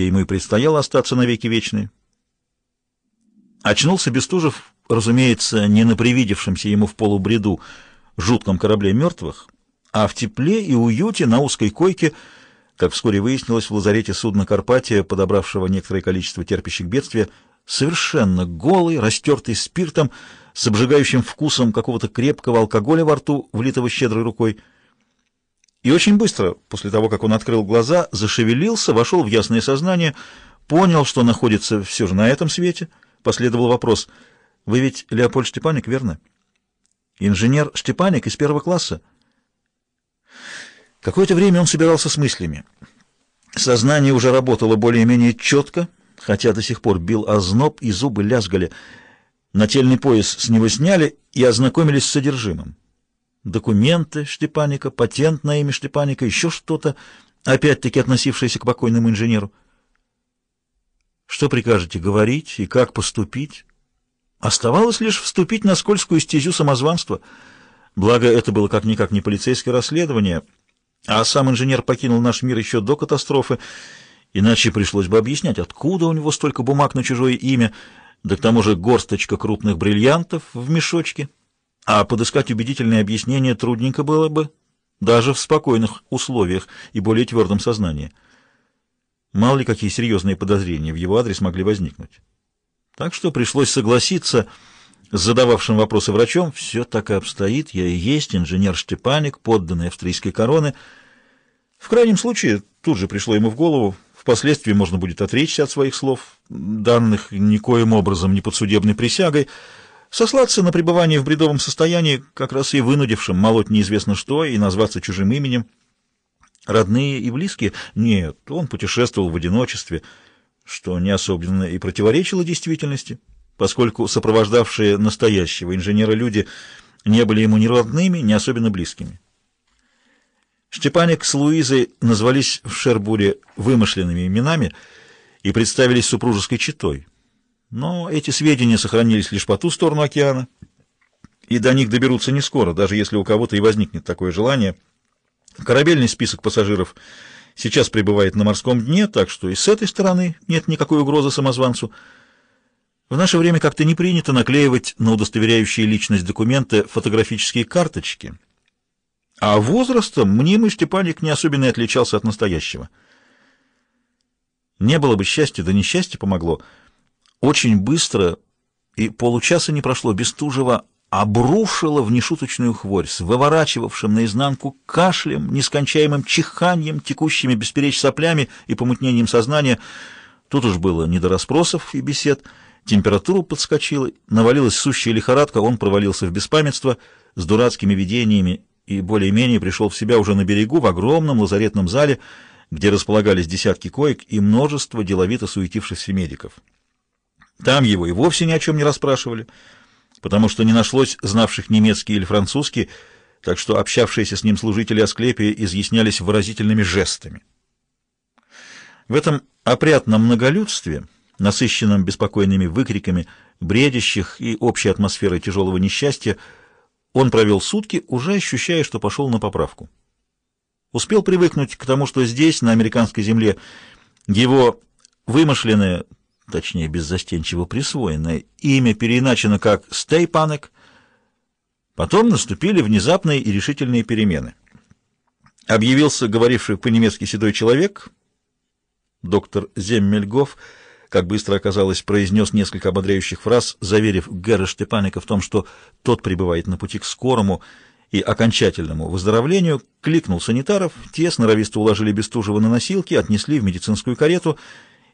где ему и предстояло остаться навеки вечные. Очнулся Бестужев, разумеется, не на привидевшемся ему в полубреду жутком корабле мертвых, а в тепле и уюте на узкой койке, как вскоре выяснилось в лазарете судна «Карпатия», подобравшего некоторое количество терпящих бедствия, совершенно голый, растертый спиртом, с обжигающим вкусом какого-то крепкого алкоголя во рту, влитого щедрой рукой. И очень быстро, после того, как он открыл глаза, зашевелился, вошел в ясное сознание, понял, что находится все же на этом свете. Последовал вопрос. «Вы ведь Леопольд Штепаник, верно?» «Инженер Штепаник из первого класса?» Какое-то время он собирался с мыслями. Сознание уже работало более-менее четко, хотя до сих пор бил озноб и зубы лязгали. Нательный пояс с него сняли и ознакомились с содержимым документы Штепаника, патент на имя Штепаника, еще что-то, опять-таки относившееся к покойному инженеру. Что прикажете говорить и как поступить? Оставалось лишь вступить на скользкую стезю самозванства. Благо, это было как-никак не полицейское расследование, а сам инженер покинул наш мир еще до катастрофы, иначе пришлось бы объяснять, откуда у него столько бумаг на чужое имя, да к тому же горсточка крупных бриллиантов в мешочке а подыскать убедительное объяснение трудненько было бы, даже в спокойных условиях и более твердом сознании. Мало ли какие серьезные подозрения в его адрес могли возникнуть. Так что пришлось согласиться с задававшим вопросы врачом. Все так и обстоит, я и есть инженер Штепаник, подданный австрийской короны. В крайнем случае, тут же пришло ему в голову, впоследствии можно будет отречься от своих слов, данных никоим образом не подсудебной присягой, Сослаться на пребывание в бредовом состоянии, как раз и вынудившим молоть неизвестно что и назваться чужим именем. Родные и близкие? Нет, он путешествовал в одиночестве, что не особенно и противоречило действительности, поскольку сопровождавшие настоящего инженера люди не были ему ни родными, ни особенно близкими. Штепаник с Луизой назвались в Шербуре вымышленными именами и представились супружеской четой. Но эти сведения сохранились лишь по ту сторону океана, и до них доберутся не скоро, даже если у кого-то и возникнет такое желание. Корабельный список пассажиров сейчас пребывает на морском дне, так что и с этой стороны нет никакой угрозы самозванцу. В наше время как-то не принято наклеивать на удостоверяющие личность документы фотографические карточки, а возрастом мнимый Степаник не особенно отличался от настоящего. Не было бы счастья, да несчастье помогло — очень быстро, и получаса не прошло, Бестужева обрушила в нешуточную хворь с выворачивавшим наизнанку кашлем, нескончаемым чиханьем, текущими бесперечь соплями и помутнением сознания. Тут уж было не до расспросов и бесед. Температура подскочила, навалилась сущая лихорадка, он провалился в беспамятство с дурацкими видениями и более-менее пришел в себя уже на берегу в огромном лазаретном зале, где располагались десятки коек и множество деловито суетившихся медиков. Там его и вовсе ни о чем не расспрашивали, потому что не нашлось знавших немецкий или французский, так что общавшиеся с ним служители Асклепия изъяснялись выразительными жестами. В этом опрятном многолюдстве, насыщенном беспокойными выкриками, бредящих и общей атмосферой тяжелого несчастья, он провел сутки, уже ощущая, что пошел на поправку. Успел привыкнуть к тому, что здесь, на американской земле, его вымышленное, точнее беззастенчиво присвоенное, имя переиначено как Стейпанек. Потом наступили внезапные и решительные перемены. Объявился говоривший по-немецки седой человек, доктор Земмельгоф, как быстро оказалось, произнес несколько ободряющих фраз, заверив Гера Штепаника в том, что тот пребывает на пути к скорому и окончательному выздоровлению, кликнул санитаров, те сноровисто уложили Бестужева на носилки, отнесли в медицинскую карету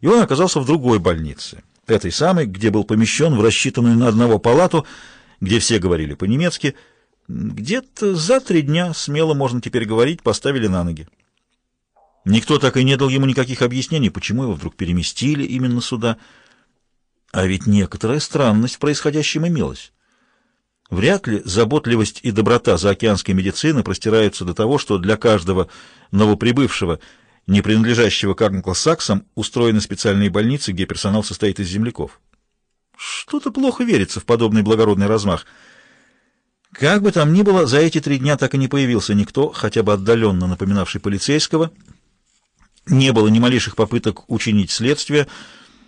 и он оказался в другой больнице, этой самой, где был помещен в рассчитанную на одного палату, где все говорили по-немецки. Где-то за три дня, смело можно теперь говорить, поставили на ноги. Никто так и не дал ему никаких объяснений, почему его вдруг переместили именно сюда. А ведь некоторая странность в происходящем имелась. Вряд ли заботливость и доброта заокеанской медицины простираются до того, что для каждого новоприбывшего – не принадлежащего к англосаксам, устроены специальные больницы, где персонал состоит из земляков. Что-то плохо верится в подобный благородный размах. Как бы там ни было, за эти три дня так и не появился никто, хотя бы отдаленно напоминавший полицейского. Не было ни малейших попыток учинить следствие,